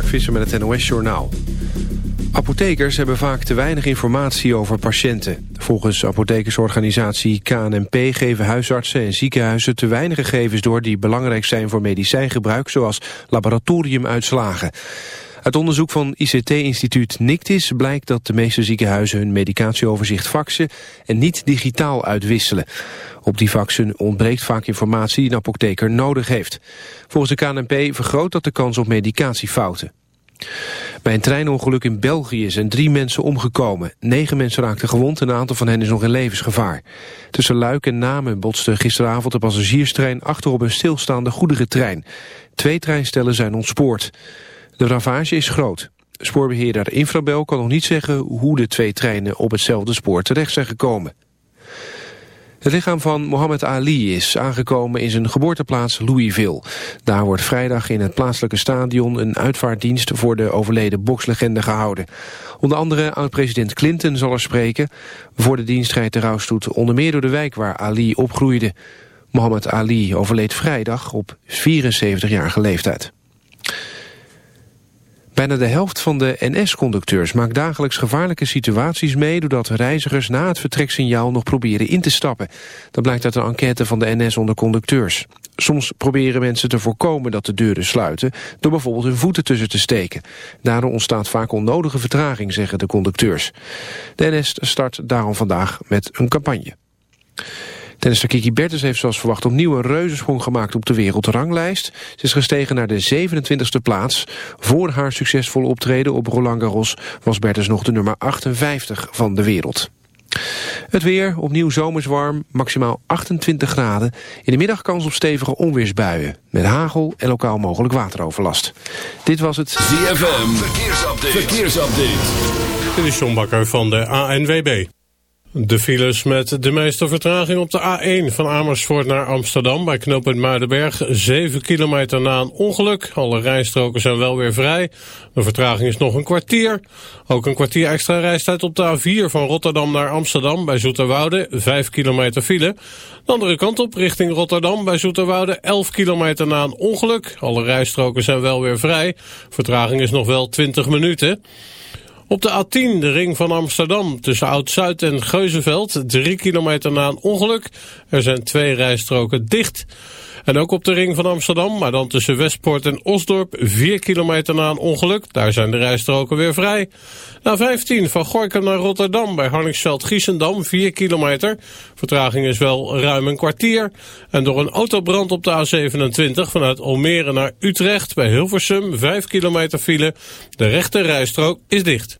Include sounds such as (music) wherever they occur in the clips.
Mark met het NOS Journaal. Apothekers hebben vaak te weinig informatie over patiënten. Volgens apothekersorganisatie KNNP geven huisartsen en ziekenhuizen te weinig gegevens door die belangrijk zijn voor medicijngebruik, zoals laboratoriumuitslagen. Uit onderzoek van ICT-instituut Nictis blijkt dat de meeste ziekenhuizen hun medicatieoverzicht faxen en niet digitaal uitwisselen. Op die faxen ontbreekt vaak informatie die een apotheker nodig heeft. Volgens de KNP vergroot dat de kans op medicatiefouten. Bij een treinongeluk in België zijn drie mensen omgekomen. Negen mensen raakten gewond en een aantal van hen is nog in levensgevaar. Tussen Luik en Namen botste gisteravond de passagierstrein achter op een stilstaande goederentrein. Twee treinstellen zijn ontspoord. De ravage is groot. Spoorbeheerder Infrabel kan nog niet zeggen hoe de twee treinen op hetzelfde spoor terecht zijn gekomen. Het lichaam van Mohammed Ali is aangekomen in zijn geboorteplaats Louisville. Daar wordt vrijdag in het plaatselijke stadion een uitvaartdienst voor de overleden bokslegende gehouden. Onder andere oud-president Clinton zal er spreken. Voor de dienst rijdt de rouwstoet onder meer door de wijk waar Ali opgroeide. Mohammed Ali overleed vrijdag op 74-jarige leeftijd. Bijna de helft van de NS-conducteurs maakt dagelijks gevaarlijke situaties mee... doordat reizigers na het vertreksignaal nog proberen in te stappen. Dat blijkt uit een enquête van de NS onder conducteurs. Soms proberen mensen te voorkomen dat de deuren sluiten... door bijvoorbeeld hun voeten tussen te steken. Daardoor ontstaat vaak onnodige vertraging, zeggen de conducteurs. De NS start daarom vandaag met een campagne. Tennister Kiki Bertens heeft zoals verwacht opnieuw een reuzensprong gemaakt op de wereldranglijst. Ze is gestegen naar de 27e plaats. Voor haar succesvolle optreden op Roland Garros was Bertens nog de nummer 58 van de wereld. Het weer, opnieuw zomers warm, maximaal 28 graden. In de middag kans op stevige onweersbuien. Met hagel en lokaal mogelijk wateroverlast. Dit was het ZFM, verkeersupdate. verkeersupdate. Dit is John Bakker van de ANWB. De files met de meeste vertraging op de A1 van Amersfoort naar Amsterdam... bij knooppunt Muidenberg, 7 kilometer na een ongeluk. Alle rijstroken zijn wel weer vrij. De vertraging is nog een kwartier. Ook een kwartier extra reistijd op de A4 van Rotterdam naar Amsterdam... bij Zoeterwoude, 5 kilometer file. De andere kant op, richting Rotterdam bij Zoeterwoude... 11 kilometer na een ongeluk. Alle rijstroken zijn wel weer vrij. Vertraging is nog wel 20 minuten. Op de A10, de ring van Amsterdam, tussen Oud-Zuid en Geuzenveld, drie kilometer na een ongeluk. Er zijn twee rijstroken dicht. En ook op de ring van Amsterdam, maar dan tussen Westpoort en Osdorp, 4 kilometer na een ongeluk. Daar zijn de rijstroken weer vrij. Na 15 van Gorkum naar Rotterdam bij Harningsveld-Giessendam, 4 kilometer. Vertraging is wel ruim een kwartier. En door een autobrand op de A27 vanuit Almere naar Utrecht bij Hilversum, 5 kilometer file. De rechte rijstrook is dicht.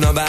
No, bad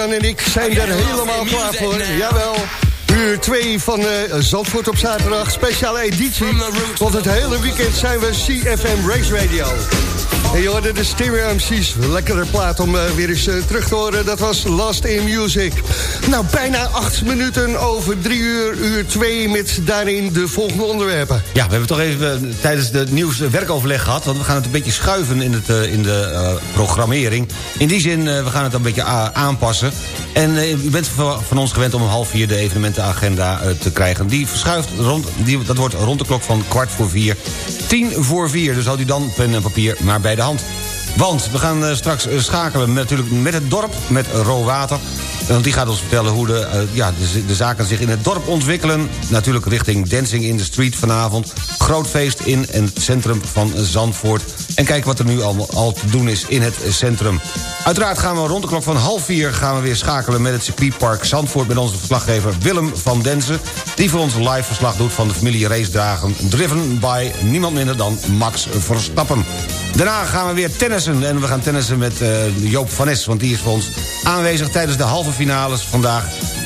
Albert-Jan en ik zijn er helemaal klaar voor. Jawel. Uur 2 van uh, Zandvoort op zaterdag. Speciale editie. Want het hele weekend zijn we CFM Race Radio. En je hoorde de Stereo MC's. Lekkere plaat om uh, weer eens uh, terug te horen. Dat was Last in Music. Nou, bijna acht minuten over drie uur, uur twee... met daarin de volgende onderwerpen. Ja, we hebben toch even uh, tijdens de nieuws werkoverleg gehad... want we gaan het een beetje schuiven in, het, in de programmering. In die zin, we gaan het een beetje aanpassen. En u bent van ons gewend om om half vier de evenementenagenda te krijgen. Die verschuift rond, die, dat wordt rond de klok van kwart voor vier. Tien voor vier, dus houdt u dan pen en papier maar bij de hand. Want we gaan uh, straks uh, schakelen met, natuurlijk met het dorp, met Rowater. Want die gaat ons vertellen hoe de, uh, ja, de, de, zaken zich in het dorp ontwikkelen. Natuurlijk richting Dancing in the Street vanavond. Groot feest in het centrum van Zandvoort. En kijk wat er nu al, al te doen is in het centrum. Uiteraard gaan we rond de klok van half vier... gaan we weer schakelen met het circuitpark Zandvoort... met onze verslaggever Willem van Denzen... die voor ons live verslag doet van de familie race dagen... driven by niemand minder dan Max Verstappen. Daarna gaan we weer tennissen. En we gaan tennissen met uh, Joop van Es. Want die is voor ons aanwezig tijdens de halve finales vandaag...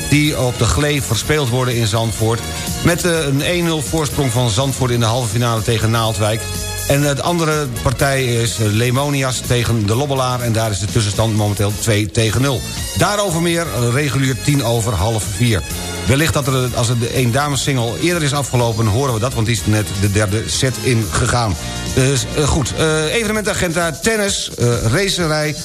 die op de glee verspeeld worden in Zandvoort. Met uh, een 1-0 voorsprong van Zandvoort in de halve finale tegen Naaldwijk. En de andere partij is Lemonias tegen de Lobbelaar... en daar is de tussenstand momenteel 2 tegen 0. Daarover meer, regulier 10 over half 4. Wellicht dat er, als het de één dames single eerder is afgelopen... horen we dat, want die is net de derde set ingegaan. Dus uh, goed, uh, evenementagenda, tennis, uh, racerij...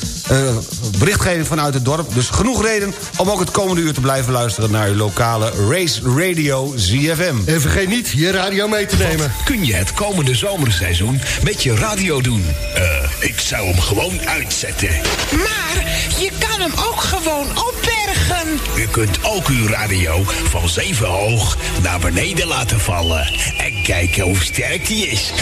berichtgeving vanuit het dorp. Dus genoeg reden om ook het komende uur te blijven luisteren... naar uw lokale Race Radio ZFM. En vergeet niet je radio mee te nemen. Wat kun je het komende zomerseizoen met je radio doen? ik zou hem gewoon uitzetten. Maar je kan hem ook gewoon opbergen. U kunt ook uw radio van zeven hoog naar beneden laten vallen. En kijken hoe sterk die is.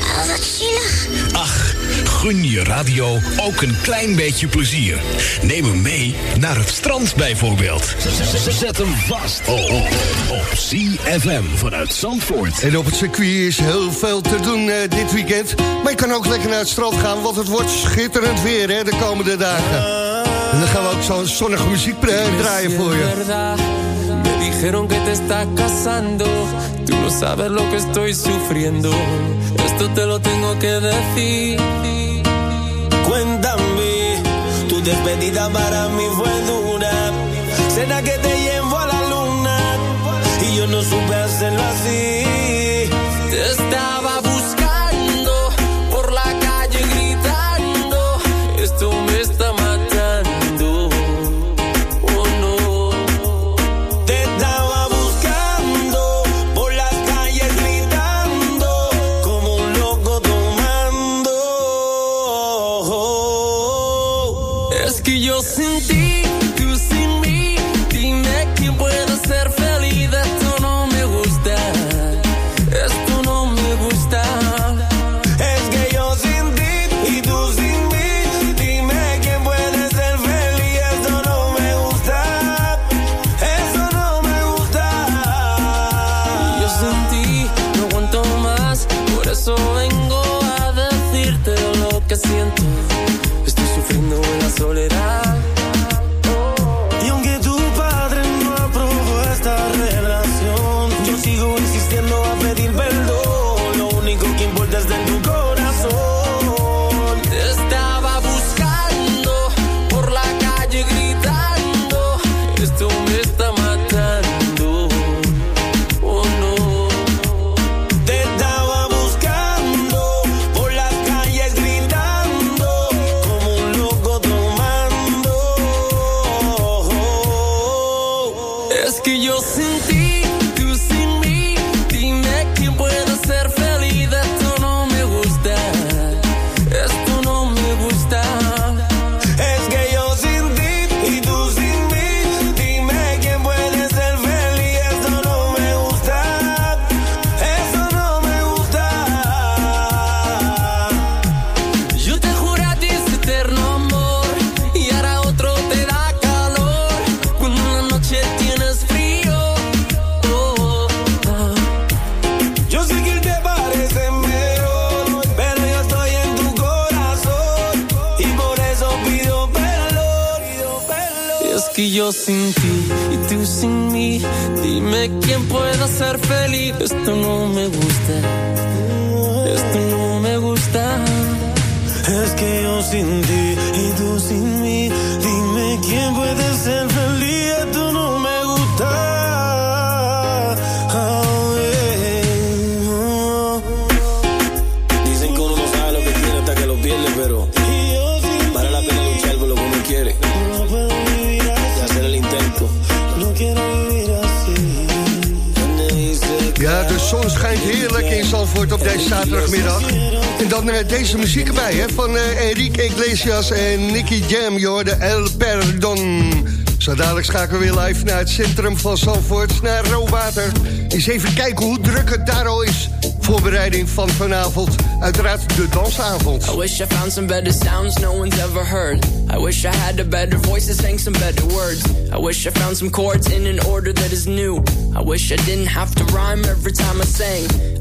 Oh, wat zielig. Ach, gun je radio ook een klein beetje plezier. Neem hem mee naar het strand bijvoorbeeld. Zet hem vast oh, oh, op CFM vanuit Zandvoort. En op het circuit is heel veel te doen uh, dit weekend. Maar je kan ook lekker naar het strand gaan, want het wordt schitterend weer hè, de komende dagen. En dan gaan we ook zo'n zonnige muziek draaien voor je. Me dijeron que te estás casando. Tú no sabes lo que estoy sufriendo. Esto te lo tengo que decir. Cuéntame, tu despedida para mí fue dura. Cena que te llevo a la luna. Y yo no supe hacerlo así. Te estaba zaterdagmiddag. En dan eh, deze muziek erbij, hè, van eh, Enrique Iglesias en Nicky Jam. Je hoorde El Perdon. Zo dadelijk schakelen we weer live naar het centrum van Zandvoort, naar Rowater. Eens even kijken hoe druk het daar al is. Voorbereiding van vanavond, uiteraard de dansavond. I wish I found some better sounds no one's ever heard. I wish I had a better voice that sang some better words. I wish I found some chords in an order that is new. I wish I didn't have to rhyme every time I sang.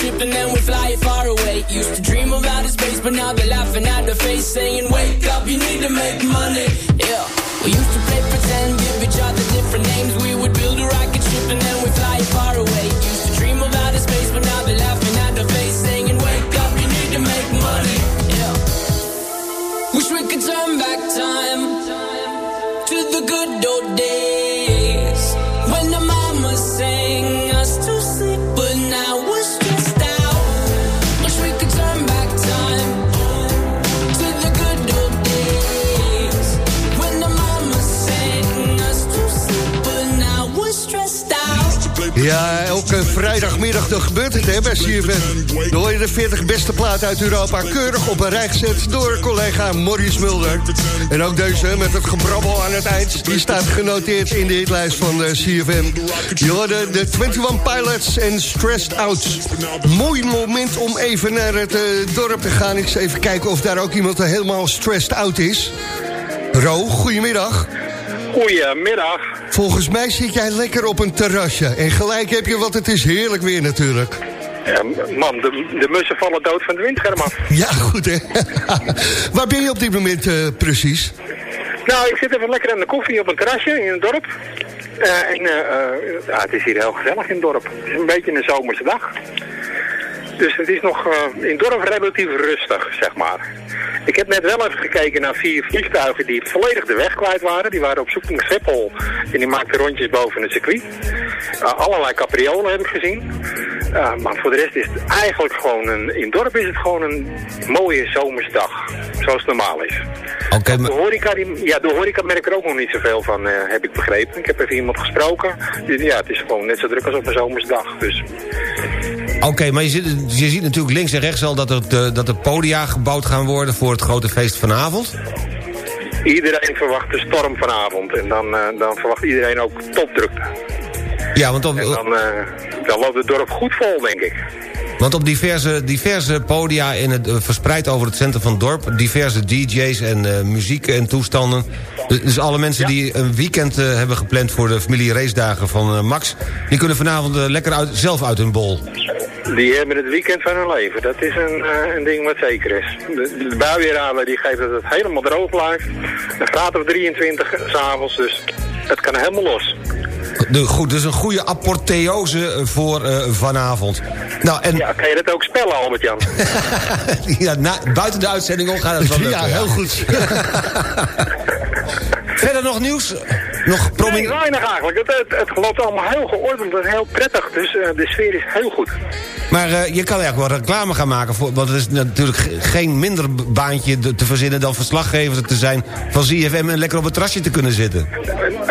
ship and then we'd fly it far away. Used to dream of outer space, but now they're laughing at the face, saying, Wake up, you need to make money. Yeah. We used to play pretend, give each other different names. We would build a rocket ship and then Ja, elke vrijdagmiddag gebeurt het hè, bij CFM. Dan de 40 beste plaat uit Europa keurig op een rij gezet door collega Maurice Mulder. En ook deze met het gebrabbel aan het eind, die staat genoteerd in de hitlijst van de CFM. Je hoorde de 21 Pilots en Stressed Out. Mooi moment om even naar het eh, dorp te gaan. Ik eens even kijken of daar ook iemand helemaal stressed out is. Ro, goedemiddag. Goedemiddag. Volgens mij zit jij lekker op een terrasje. En gelijk heb je, want het is heerlijk weer natuurlijk. Ja, man, de, de mussen vallen dood van de windscherm af. Ja, goed hè. (laughs) Waar ben je op dit moment eh, precies? Nou, ik zit even lekker aan de koffie op een terrasje in het dorp. Eh, en eh, ja, het is hier heel gezellig in het dorp. Het is een beetje een zomerse dag. Dus het is nog eh, in het dorp relatief rustig, zeg maar. Ik heb net wel even gekeken naar vier vliegtuigen die volledig de weg kwijt waren. Die waren op zoek naar Schiphol en die maakten rondjes boven het circuit. Uh, allerlei capriolen heb ik gezien. Uh, maar voor de rest is het eigenlijk gewoon een... In het dorp is het gewoon een mooie zomersdag. Zoals het normaal is. Oké, De horeca, die, ja, de horeca merk er ook nog niet zoveel van, uh, heb ik begrepen. Ik heb even iemand gesproken. Ja, het is gewoon net zo druk als op een zomersdag. Dus Oké, maar je, ziet, je ziet natuurlijk links en rechts al dat er, de, dat er podia gebouwd gaan worden... voor het grote feest vanavond. iedereen verwacht de storm vanavond. En dan, uh, dan verwacht iedereen ook topdrukte. Ja, want op, dan, uh, dan loopt het dorp goed vol, denk ik. Want op diverse, diverse podia in het, uh, verspreid over het centrum van het dorp... diverse DJ's en uh, muziek en toestanden. Dus alle mensen ja. die een weekend uh, hebben gepland... voor de familie racedagen van Max... die kunnen vanavond lekker uit, zelf uit hun bol. Die hebben het weekend van hun leven. Dat is een, een ding wat zeker is. De, de die geeft dat het helemaal droog blijft. Een graad of 23 s'avonds, dus het kan helemaal los. De, goed, dus een goede apotheose voor uh, vanavond. Nou, en... Ja, kan je dat ook spellen, Albert-Jan? (laughs) ja, na, buiten de uitzending om gaat het wel lukken. Ja, heel goed. (laughs) (laughs) Verder nog nieuws? Nog nee, weinig eigenlijk. Het, het, het loopt allemaal heel geordend en heel prettig. Dus uh, de sfeer is heel goed. Maar uh, je kan eigenlijk wel reclame gaan maken. Voor, want het is natuurlijk geen minder baantje te verzinnen... dan verslaggever te zijn van ZFM en lekker op het terrasje te kunnen zitten.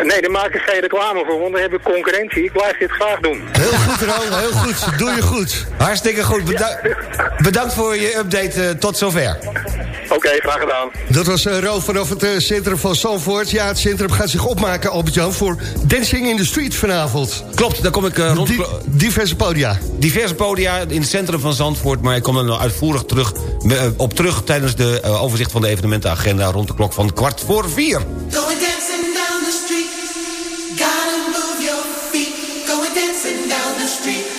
Nee, daar maak ik geen reclame voor, want dan heb ik concurrentie. Ik blijf dit graag doen. Heel goed, Ron. Heel goed. Doe je goed. Hartstikke goed. Beda bedankt voor je update. Uh, tot zover. Oké, graag gedaan. Dat was eh, uh, Ro vanaf het eh, centrum van Zandvoort. Ja, het centrum gaat zich opmaken, Albert-Jan, voor Dancing in the Street vanavond. Klopt, daar kom ik eh, rond... Diverse podia. Diverse podia in het centrum van Zandvoort... maar ik kom er nog uitvoerig terug, op terug... tijdens de overzicht van de evenementenagenda... rond de klok van kwart voor vier. Go dancing down the street.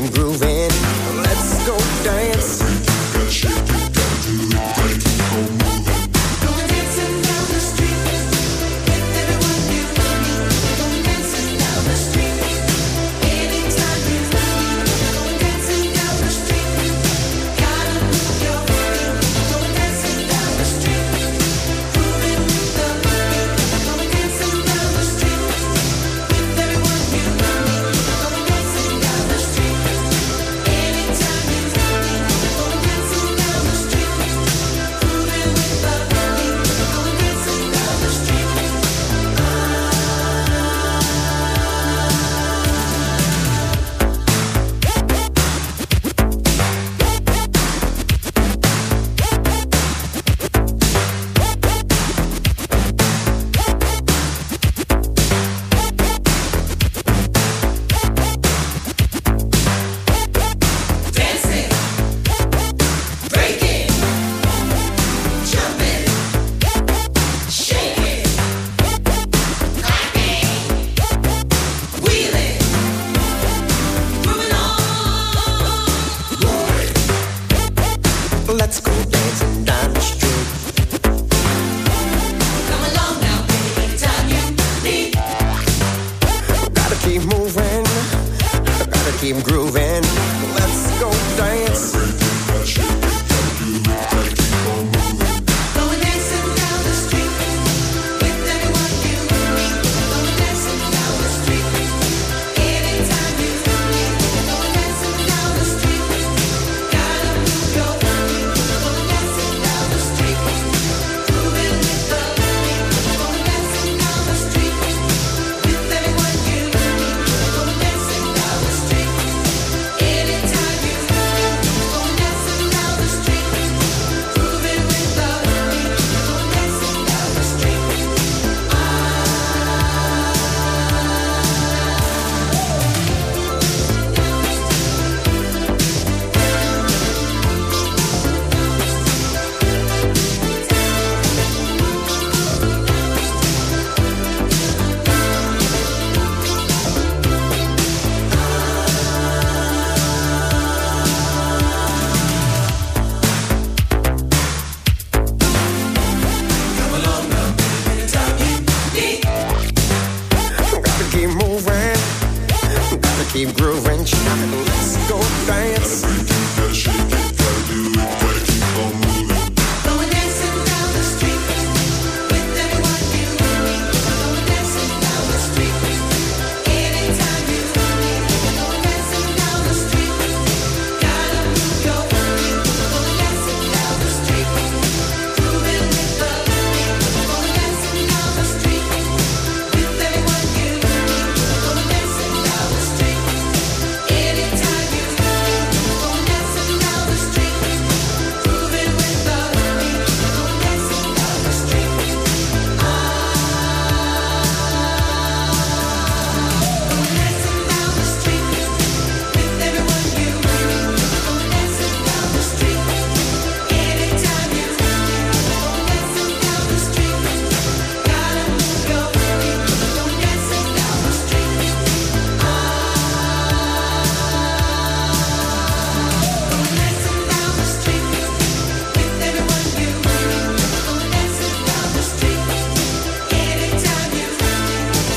grooving.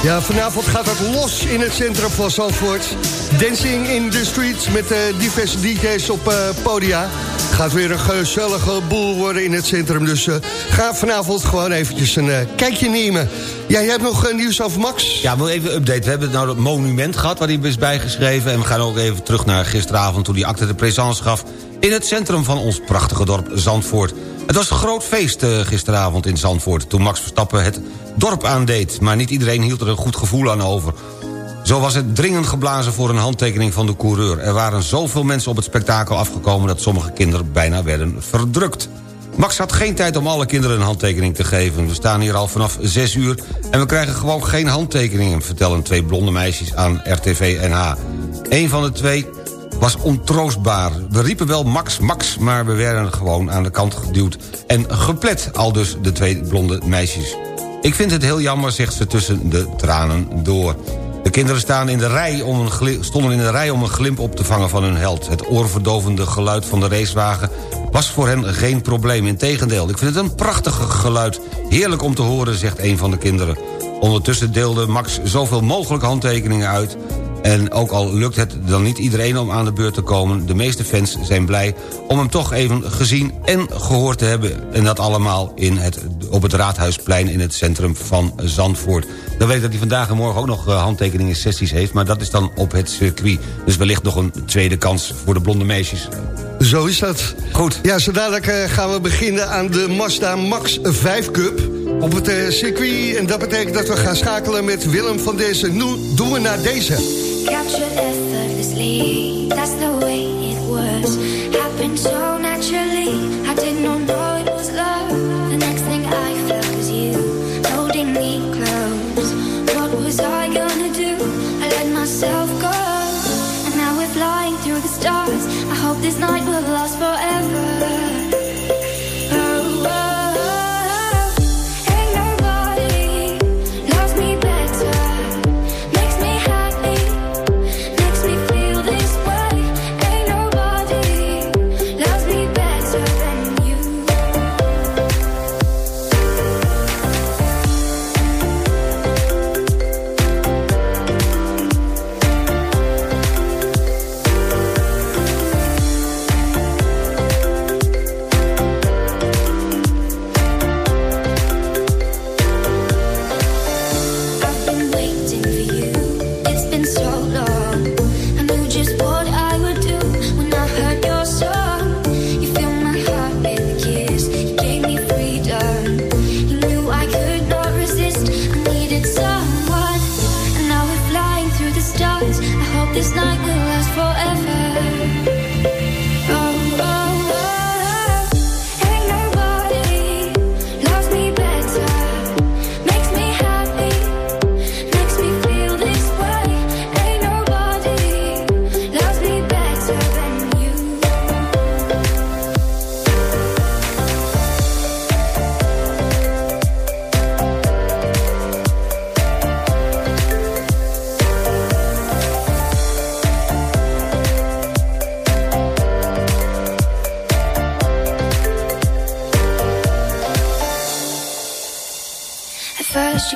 Ja, vanavond gaat het los in het centrum van Zandvoort. Dancing in the streets met eh, diverse DJ's op eh, podia. Gaat weer een gezellige boel worden in het centrum. Dus eh, ga vanavond gewoon eventjes een kijkje nemen. Ja, jij hebt nog nieuws over Max? Ja, wil even update. We hebben nou het monument gehad waar hij is bijgeschreven. En we gaan ook even terug naar gisteravond toen hij acte de présence gaf... in het centrum van ons prachtige dorp Zandvoort. Het was een groot feest eh, gisteravond in Zandvoort... toen Max Verstappen het dorp aandeed. Maar niet iedereen hield er een goed gevoel aan over. Zo was het dringend geblazen voor een handtekening van de coureur. Er waren zoveel mensen op het spektakel afgekomen... dat sommige kinderen bijna werden verdrukt. Max had geen tijd om alle kinderen een handtekening te geven. We staan hier al vanaf 6 uur en we krijgen gewoon geen handtekeningen... vertellen twee blonde meisjes aan RTV NH. Een van de twee was ontroostbaar. We riepen wel Max, Max, maar we werden gewoon aan de kant geduwd... en geplet, al dus de twee blonde meisjes. Ik vind het heel jammer, zegt ze tussen de tranen door. De kinderen staan in de rij om een stonden in de rij om een glimp op te vangen van hun held. Het oorverdovende geluid van de racewagen was voor hen geen probleem. Integendeel, ik vind het een prachtig geluid. Heerlijk om te horen, zegt een van de kinderen. Ondertussen deelde Max zoveel mogelijk handtekeningen uit... En ook al lukt het dan niet iedereen om aan de beurt te komen... de meeste fans zijn blij om hem toch even gezien en gehoord te hebben. En dat allemaal in het, op het Raadhuisplein in het centrum van Zandvoort. Dan weet ik dat hij vandaag en morgen ook nog eh, handtekeningen sessies heeft... maar dat is dan op het circuit. Dus wellicht nog een tweede kans voor de blonde meisjes. Zo is dat. Goed. Ja, zo dadelijk eh, gaan we beginnen aan de Mazda Max 5 Cup op het eh, circuit. En dat betekent dat we gaan schakelen met Willem van deze. Nu doen we naar deze. Captured effortlessly, that's the way it was.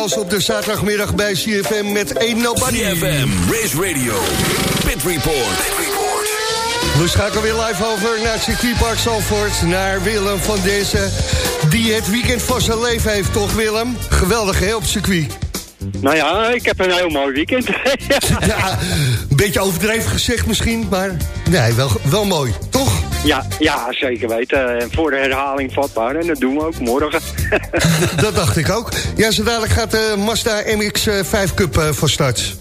meedansen op de zaterdagmiddag bij CFM met Ain't Nobody. CFM, Race Radio, Pit Report. We schakelen weer live over naar het circuitpark Zalvoort. Naar Willem van deze, die het weekend van zijn leven heeft, toch Willem? Geweldig, hè, op het circuit. Nou ja, ik heb een heel mooi weekend. (laughs) ja, een beetje overdreven gezegd misschien, maar nee, wel, wel mooi? Ja, ja, zeker weten. En voor de herhaling vatbaar. En dat doen we ook morgen. (laughs) Dat dacht ik ook. Ja, zo dadelijk gaat de Mazda MX-5 Cup eh, van start.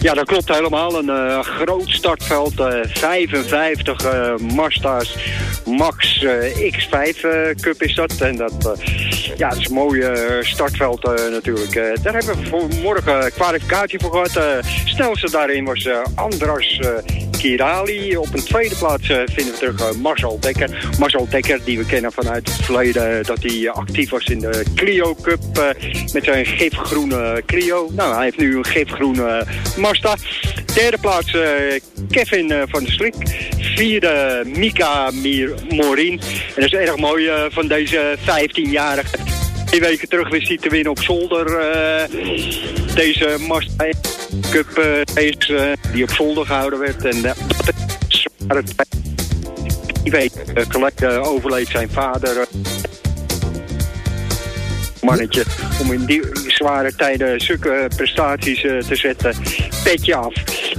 Ja, dat klopt helemaal. Een eh, groot startveld. eh, 55 eh Mazda's Max eh, X5 eh, Cup is dat. En dat, eh, ja, dat is een mooi eh, startveld eh, natuurlijk. Eh, daar hebben we voor morgen kwalificatie voor gehad. Eh snelste daarin was eh, Andras eh, Kirali. Op een tweede plaats eh, vinden we terug eh, Marcel Dekker. Marcel Dekker, die we kennen vanuit het verleden... dat hij eh, actief was in de Clio Cup eh, met zijn gifgroene Clio. Nou, hij heeft nu een gifgroene Mazda. Derde plaats eh, Kevin eh, van der Slik. Vierde Mika Mir Morin. En dat is erg mooi eh, van deze 15-jarige. Twee weken terug wist hij te winnen op zolder. eh, deze Mazda Cup eh, race eh, die op zolder gehouden werd. En eh, dat is zware eh, geleden overleed zijn vader. eh, mannetje om in die zware tijden zulke prestaties eh, te zetten. Petje af.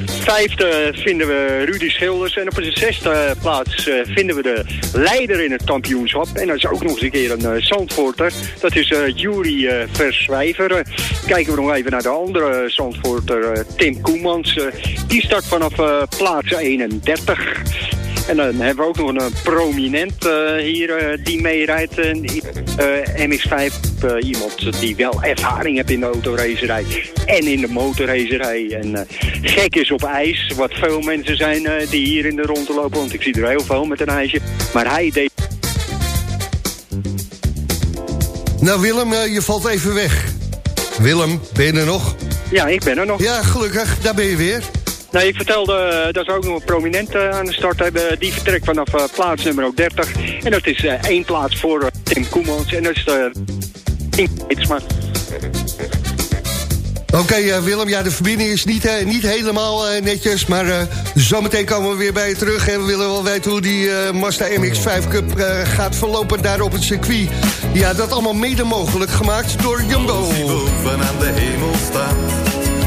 Vijfde vinden we Rudy Schilders. En op de zesde plaats eh, vinden we de leider in het kampioenschap. En dat is ook nog eens een keer een uh, Zandvoorter. Dat is eh Jury eh, Verswijver. Eh, kijken we nog even naar de andere Zandvoorter, eh, Tim Koemans. Eh, die start vanaf eh, plaats 31. En dan hebben we ook nog een eh, prominent eh, hier eh, die meerijdt. eh, MX5, eh, iemand die wel ervaring heeft in de autoracerij en in de motorracerij. En gek is op ijs, wat veel mensen zijn die hier in de rond lopen. Want ik zie er heel veel met een ijsje. Maar hij deed... Nou Willem, je valt even weg. Willem, ben je er nog? Ja, ik ben er nog. Ja, gelukkig, daar ben je weer. Nee, ik vertelde eh, dat we ook nog een prominent eh, aan de start hebben. Die vertrekt vanaf eh, plaats nummer ook 30. En dat is één plaats voor Tim Koemans. En dat is de... Ietsma. Oké Willem, ja, de verbinding is niet, niet helemaal eh, netjes... maar eh, zometeen komen we weer bij je terug... en we willen wel weten hoe die eh, Mazda MX-5 Cup eh, gaat verlopen daar op het circuit. Ja, dat allemaal mede mogelijk gemaakt door Jumbo. Als boven aan de hemel staat,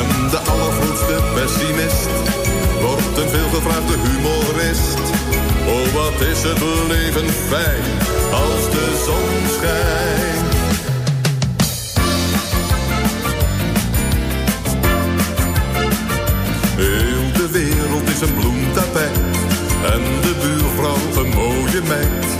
En de allergrootste pessimist wordt een veelgevraagde humorist. Oh, wat wat is het leven fijn als de zon schijnt. Heel de wereld is een bloemtapijt en de buurvrouw een mooie meid.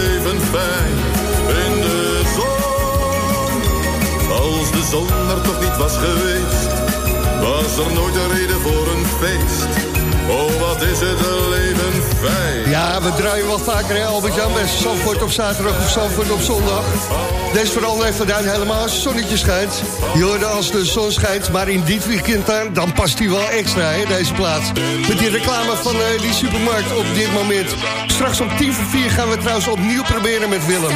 de zon er toch niet was geweest, was er nooit een reden voor een feest. Oh, wat is het leven fijn. Ja, we draaien wel vaker, hè, Albert-Jan, bij Zandvoort op zaterdag of Zandvoort op zondag. Deze vooral even duin helemaal als het zonnetje schijnt. Je hoorde als de zon schijnt, maar in dit weekend dan, dan past hij wel extra, hè, deze plaats. Met die reclame van eh, die supermarkt op dit moment. Straks om tien voor vier gaan we trouwens opnieuw proberen met Willem.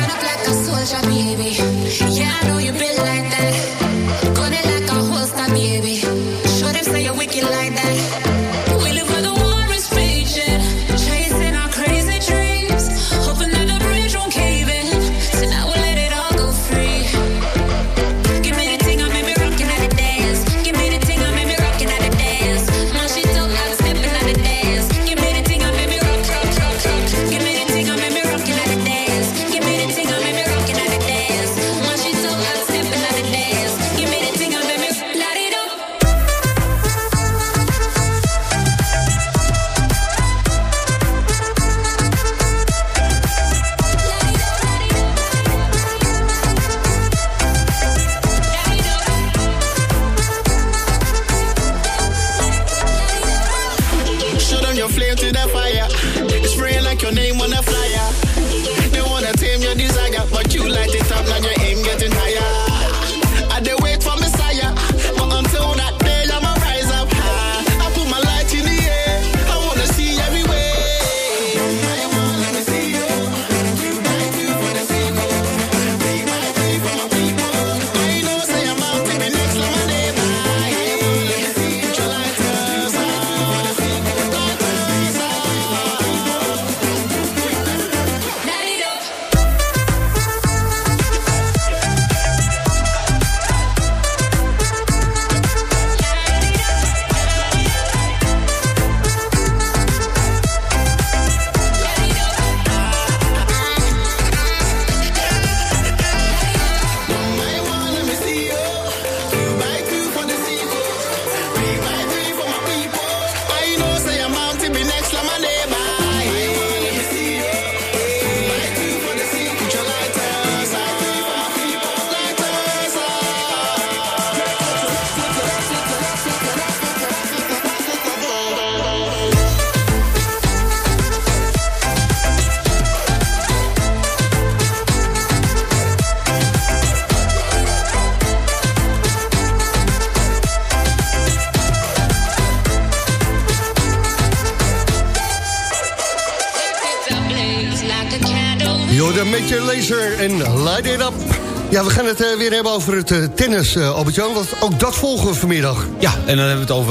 Het eh, weer hebben over het eh, tennis, eh, Albert-Jan. Want ook dat volgen we vanmiddag. Ja, en dan hebben we het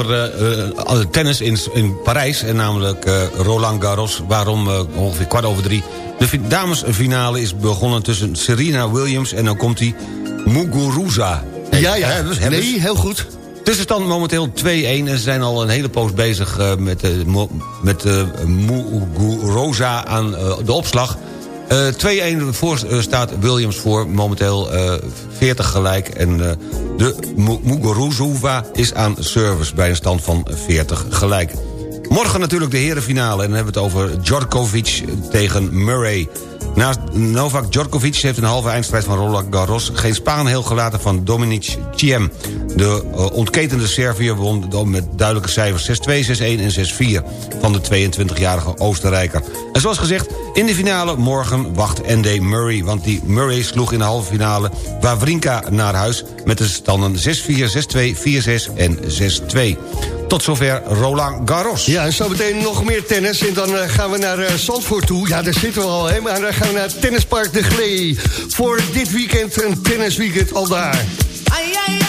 over tennis in, in Parijs. En namelijk Roland Garros. Waarom ongeveer kwart over drie. De fi- damesfinale is begonnen tussen Serena Williams... en dan komt hij Muguruza. Ja, ja. Ze- Nee, heel goed. Tussenstand momenteel 2-1 en ze zijn al een hele poos bezig met, met Muguruza aan de opslag. Eh 2-1 voor eh, staat Williams voor, momenteel eh 40 gelijk. En eh, de Mu- Muguruza is aan service bij een stand van 40 gelijk. Morgen natuurlijk de herenfinale en dan hebben we het over Djokovic tegen Murray. Naast Novak Djokovic heeft de halve eindstrijd van Roland Garros... geen Spaan heel gelaten van Dominic Thiem. De uh, ontketende Serviër won met duidelijke cijfers 6-2, 6-1 en 6-4 van de 22-jarige Oostenrijker. En zoals gezegd, in de finale morgen wacht Andy Murray... want die Murray sloeg in de halve finale Wawrinka naar huis... met de standen 6-4, 6-2, 4-6 en 6-2. Tot zover Roland Garros. Ja, en zo meteen nog meer tennis. En dan uh, gaan we naar uh, Zandvoort toe. Ja, daar zitten we al, hè. Maar dan gaan we naar Tennispark de Glee. Voor dit weekend een tennisweekend al daar. Ay,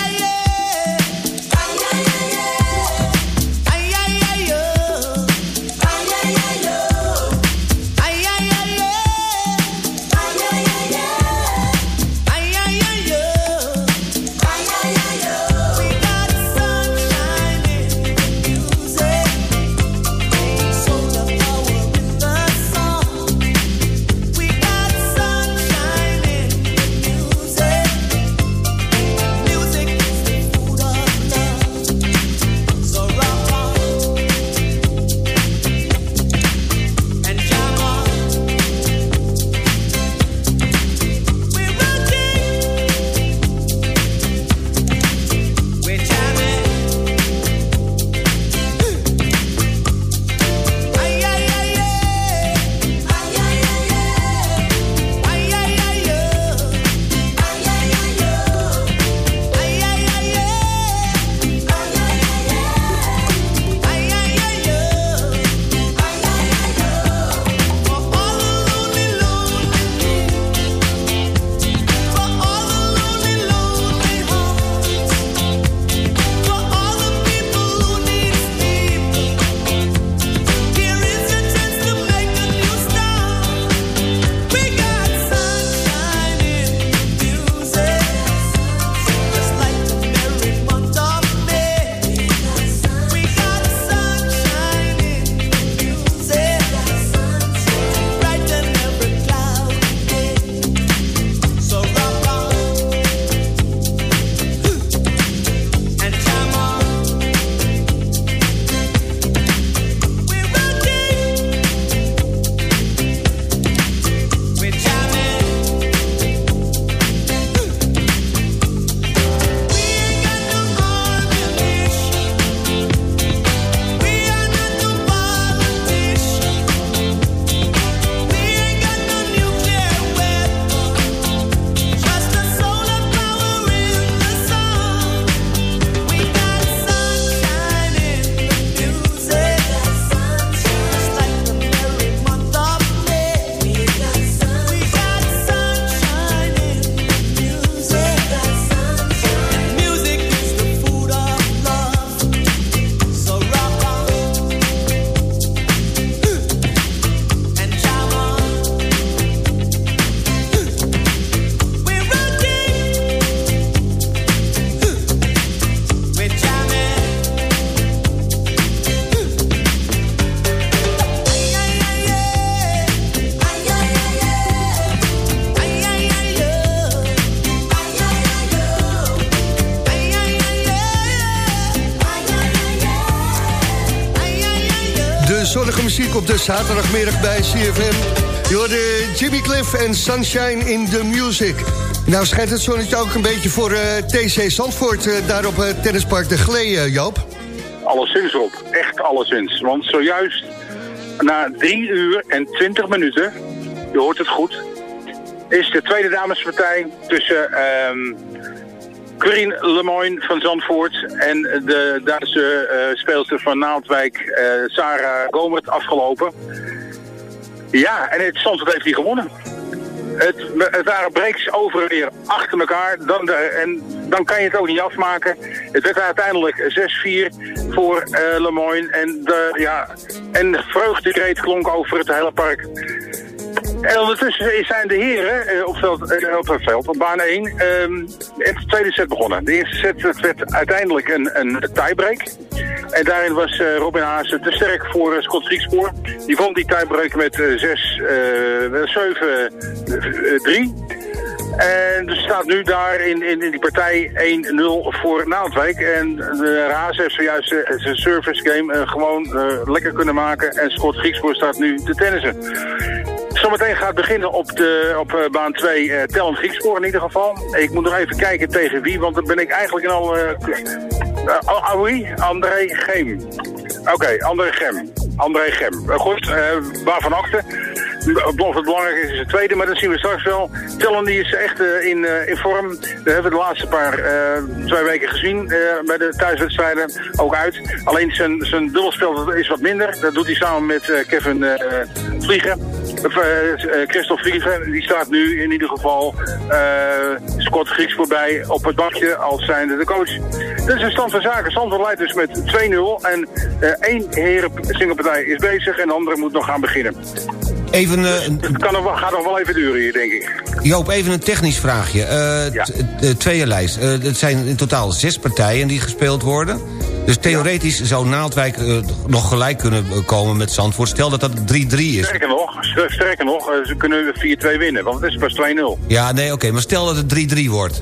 zonnige muziek op de zaterdagmiddag bij CFM. Je Jimmy Cliff en Sunshine in the Music. Nou schijnt het zonnetje ook een beetje voor uh, TC Zandvoort... Uh, daar op het tennispark de Glee, Joop. Alleszins, Rob. Echt alleszins. Want zojuist na 3 uur en 20 minuten... je hoort het goed... is de tweede damespartij tussen... Um, Corine Lemoyne van Zandvoort en de Duitse uh, speelster van Naaldwijk, uh, Sarah Gomert, afgelopen. Ja, en het Zandvoort heeft die gewonnen. Het, waren breaks over en weer achter elkaar. Dan en dan kan je het ook niet afmaken. Het werd uiteindelijk 6-4 voor uh, Lemoyne. En ja, en de vreugdekreet klonk over het hele park. En ondertussen zijn de heren eh, op, veld, eh, op het veld, op baan 1, uh, de tweede set begonnen. De eerste set werd uiteindelijk een, een tiebreak. En daarin was uh, Robin Haase te sterk voor Scott Griekspoor. Die vond die tiebreak met 6, 7, 3. En er staat nu daar in, in, in die partij 1-0 voor Naaldwijk. En de Raas heeft zojuist zijn service game gewoon lekker kunnen maken. En Scott Griekspoor staat nu te tennissen. Zometeen gaat beginnen op, de, op eh, baan 2 uh, Tellend Griekspoor in ieder geval. Ik moet nog even kijken tegen wie, want dan ben ik eigenlijk in al... Uh, uh, wie? André Geem. Oké, André Gem. André Gem. Goed, uh, waarvan achter. Het belangrijk is, het tweede, maar dat zien we straks wel. Tellen die is echt uh, in, in vorm. Dat hebben we de laatste paar, twee weken gezien bij de thuiswedstrijden. Ook uit. Alleen zijn, zijn dubbelspel is wat minder. Dat doet hij samen met Kevin Vliegen. Of, Christophe Vliegen. Die staat nu in ieder geval Scott Grieks voorbij op het bakje als zijnde de coach. Dit is een stand van zaken. Stand leidt dus met 2-0. En één heren singelpartij is bezig en de andere moet nog gaan beginnen. Even, uh, het kan nog, gaat nog wel even duren hier, denk ik. Joop, even een technisch vraagje. Uh, ja. De tweeënlijst. Uh, het zijn in totaal zes partijen die gespeeld worden. Dus theoretisch zou Naaldwijk nog gelijk kunnen komen met Zandvoort. Stel dat dat 3-3 is. Sterker nog, sterker nog ze kunnen 4-2 winnen, want het is pas 2-0. Ja, nee, oké. Okay, maar stel dat het 3-3 wordt.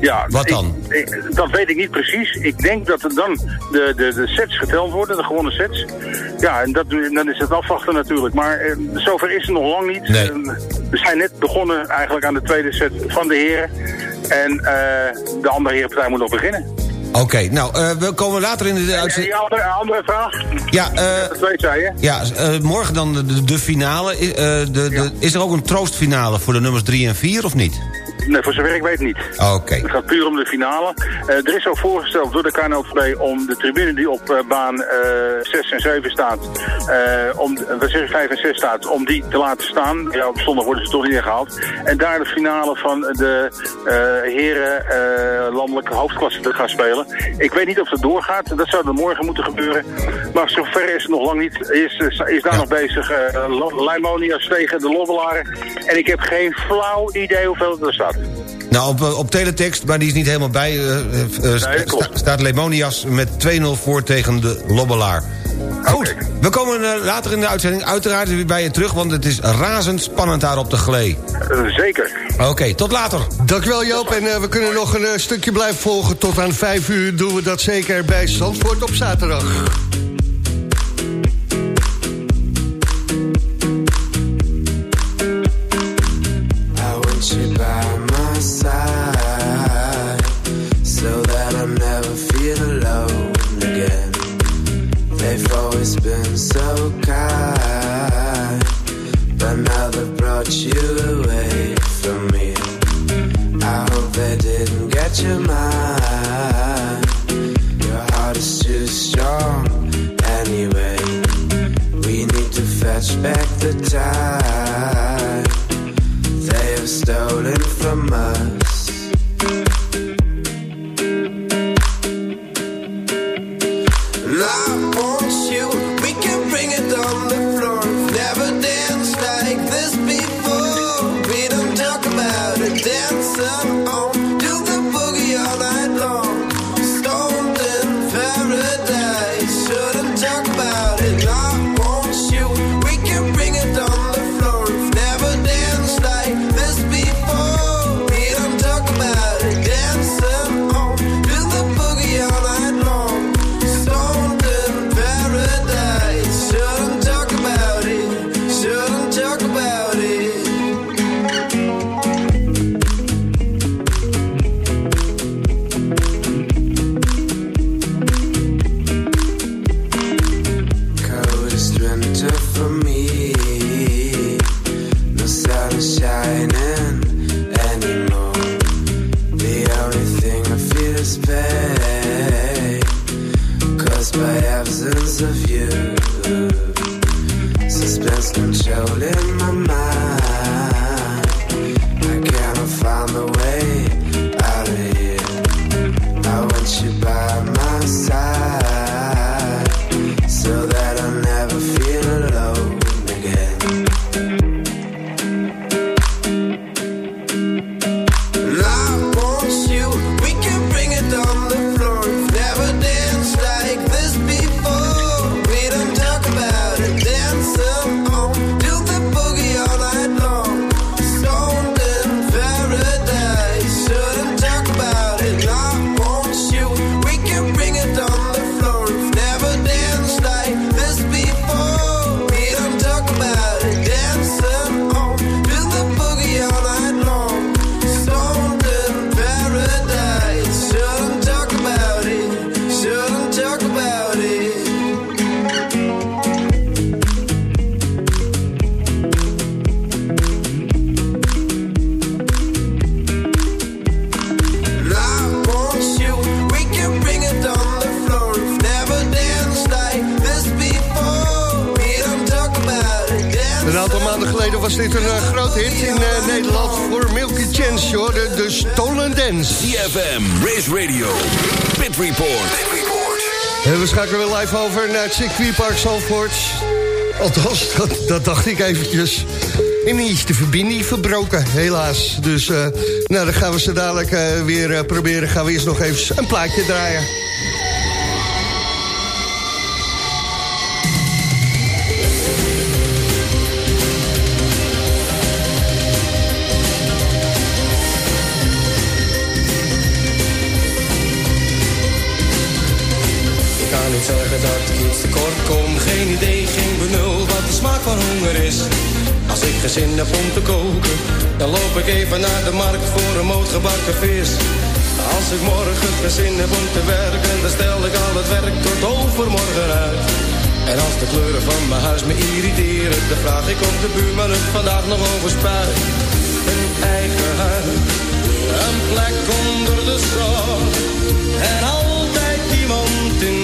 Ja, Wat dan? Ik, ik, dat weet ik niet precies. Ik denk dat er dan de, de, de sets geteld worden, de gewone sets. Ja, en dat, dan is het afwachten natuurlijk. Maar eh, zover is het nog lang niet. Nee. Uh, we zijn net begonnen eigenlijk aan de tweede set van de heren. En uh, de andere herenpartij moet nog beginnen. Oké, okay, nou, uh, we komen later in de uitzending... andere, andere vraag? Ja, uh, zij, hè? Ja, uh, morgen dan de, de finale. de. Is er ook een troostfinale voor de nummers 3 en 4 of niet? Nee, voor zover ik weet niet. Oké. Okay. Het gaat puur om de finale. Uh, er is ook voorgesteld door de KNLV om de tribune die op uh, baan uh, 6 en 7 staat, om, wat zeg 5 en 6 staat, om die te laten staan. Ja, op zondag worden ze toch niet ingehaald. En daar de finale van de heren landelijke hoofdklasse te gaan spelen. Ik weet niet of dat doorgaat. Dat zou er morgen moeten gebeuren. Maar zover is het nog lang niet. Is, is daar ja. nog bezig. Lijmonias tegen de Lobbelaren. En ik heb geen flauw idee hoeveel er staat. Nou, op, op teletext, maar die is niet helemaal bij, uh, uh, sta, nee, staat Lemonias met 2-0 voor tegen de Lobbelaar. Goed, okay. we komen uh, later in de uitzending uiteraard weer bij je terug... want het is razend spannend daar op de glee. zeker. Oké, okay, tot later. Dankjewel Joop, en we kunnen nog een stukje blijven volgen. Tot aan 5 uur doen we dat zeker bij Zandvoort op zaterdag. Circuitpark Zandvoort. Althans, dat, dacht ik eventjes. En is de verbinding verbroken, helaas. Dus uh, nou, dan gaan we ze dadelijk uh, weer uh, proberen. Gaan we eerst nog even een plaatje draaien. Geen idee, geen benul wat de smaak van honger is. Als ik geen zin heb om te koken, dan loop ik even naar de markt voor een moot gebakken vis. Als ik morgen geen zin heb om te werken, dan stel ik al het werk tot overmorgen uit. En als de kleuren van mijn huis me irriteren, dan vraag ik of de buurman het vandaag nog over. Een eigen huis, een plek onder de zon. En altijd iemand in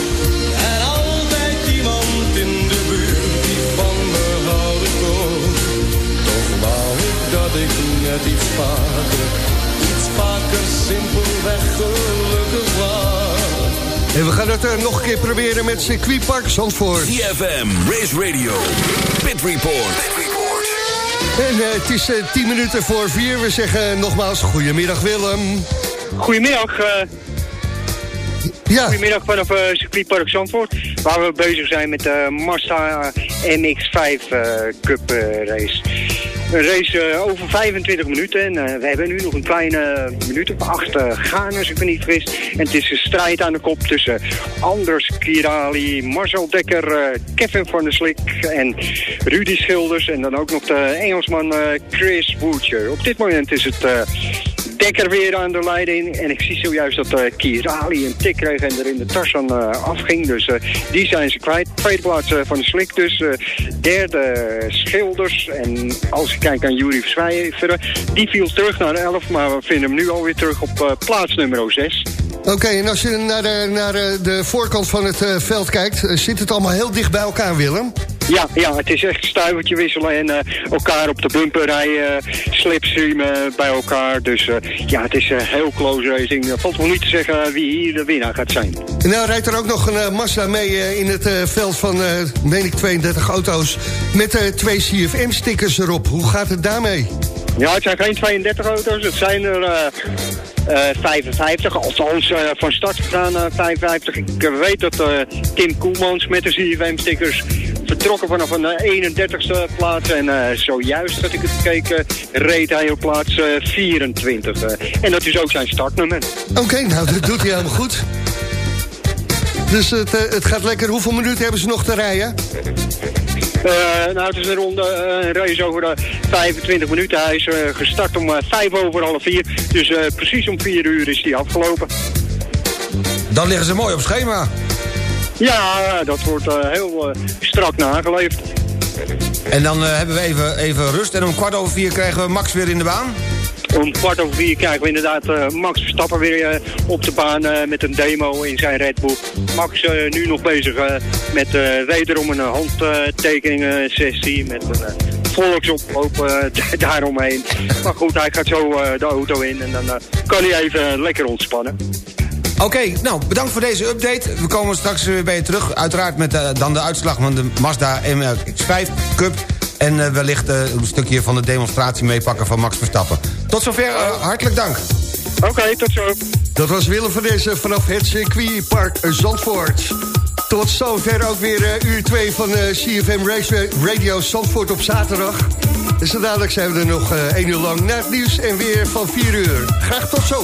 Dat ik net iets vaker, iets vaker simpelweg gelukkig was. En we gaan het uh, nog een keer proberen met circuitpark Zandvoort. CFM, Race Radio, Pit Report. En uh, het is uh, tien minuten voor vier. We zeggen nogmaals goedemiddag Willem. Goedemiddag. Uh, ja. Goedemiddag vanaf uh, circuitpark Zandvoort. Waar we bezig zijn met de Mazda MX-5 Cup race. Een race uh, over 25 minuten en uh, we hebben nu nog een kleine minuut of acht uh, gaan als ik me niet vergis. En het is een strijd aan de kop tussen Anders Kirali, Marcel Dekker, Kevin van der Slik en Rudy Schilders. En dan ook nog de Engelsman Chris Butcher. Op dit moment is het Dekker weer aan de leiding. En ik zie zojuist dat uh, Kirali een tik kreeg en er in de tas aan uh, afging. Dus uh, die zijn ze kwijt. Tweede plaats van de Slik dus. derde Schilders. En als ik kijk aan Jury Verswijveren, die viel terug naar de 11. Maar we vinden hem nu alweer terug op plaats nummer 6. Oké, en als je naar de, naar de voorkant van het veld kijkt... zit het allemaal heel dicht bij elkaar, Willem? Ja, ja, het is echt stuivertje wisselen en uh, elkaar op de bumper rijden, slipstreamen bij elkaar. Dus uh, ja, het is uh, heel close racing. Valt wel niet te zeggen wie hier de winnaar gaat zijn. En nou rijdt er ook nog een Mazda mee in het veld van, meen ik, 32 auto's met twee CFM-stickers erop. Hoe gaat het daarmee? Ja, het zijn geen 32 auto's, het zijn er... Uh, 55, althans uh, van start gegaan naar 55. Ik weet dat Tim Koelmans met de CFM-stickers vertrokken vanaf een 31ste plaats. En zojuist dat ik het gekeken reed hij op plaats 24. en dat is ook zijn startnummer. Oké, okay, nou dat doet hij helemaal goed. Dus het, het gaat lekker. Hoeveel minuten hebben ze nog te rijden? Uh, nou, het is een ronde, uh, een race over de 25 minuten. Hij is uh, gestart om 5 over half 4. Dus precies om 4 uur is hij afgelopen. Dan liggen ze mooi op schema. Ja, dat wordt heel strak nageleefd. En dan hebben we even, even rust. En om kwart over vier krijgen we Max weer in de baan? Om kwart over vier krijgen we inderdaad uh, Max Verstappen weer uh, op de baan uh, met een demo in zijn Red Bull. Max nu nog bezig met wederom een handtekeningen sessie met een volksoploop (laughs) daaromheen. Maar goed, hij gaat zo de auto in en dan kan hij even lekker ontspannen. Oké, nou, bedankt voor deze update. We komen straks weer bij je terug. Uiteraard met eh, dan de uitslag van de Mazda MX-5 Cup... en eh, wellicht eh, een stukje van de demonstratie meepakken van Max Verstappen. Tot zover, hartelijk dank. Oké, tot zo. Dat was Willem van deze vanaf het circuitpark Zandvoort. Tot zover ook weer uur 2 van eh, CFM Race Radio Zandvoort op zaterdag. En zo dadelijk zijn we er nog eh 1 uur lang naar het nieuws en weer van 4 uur. Graag tot zo.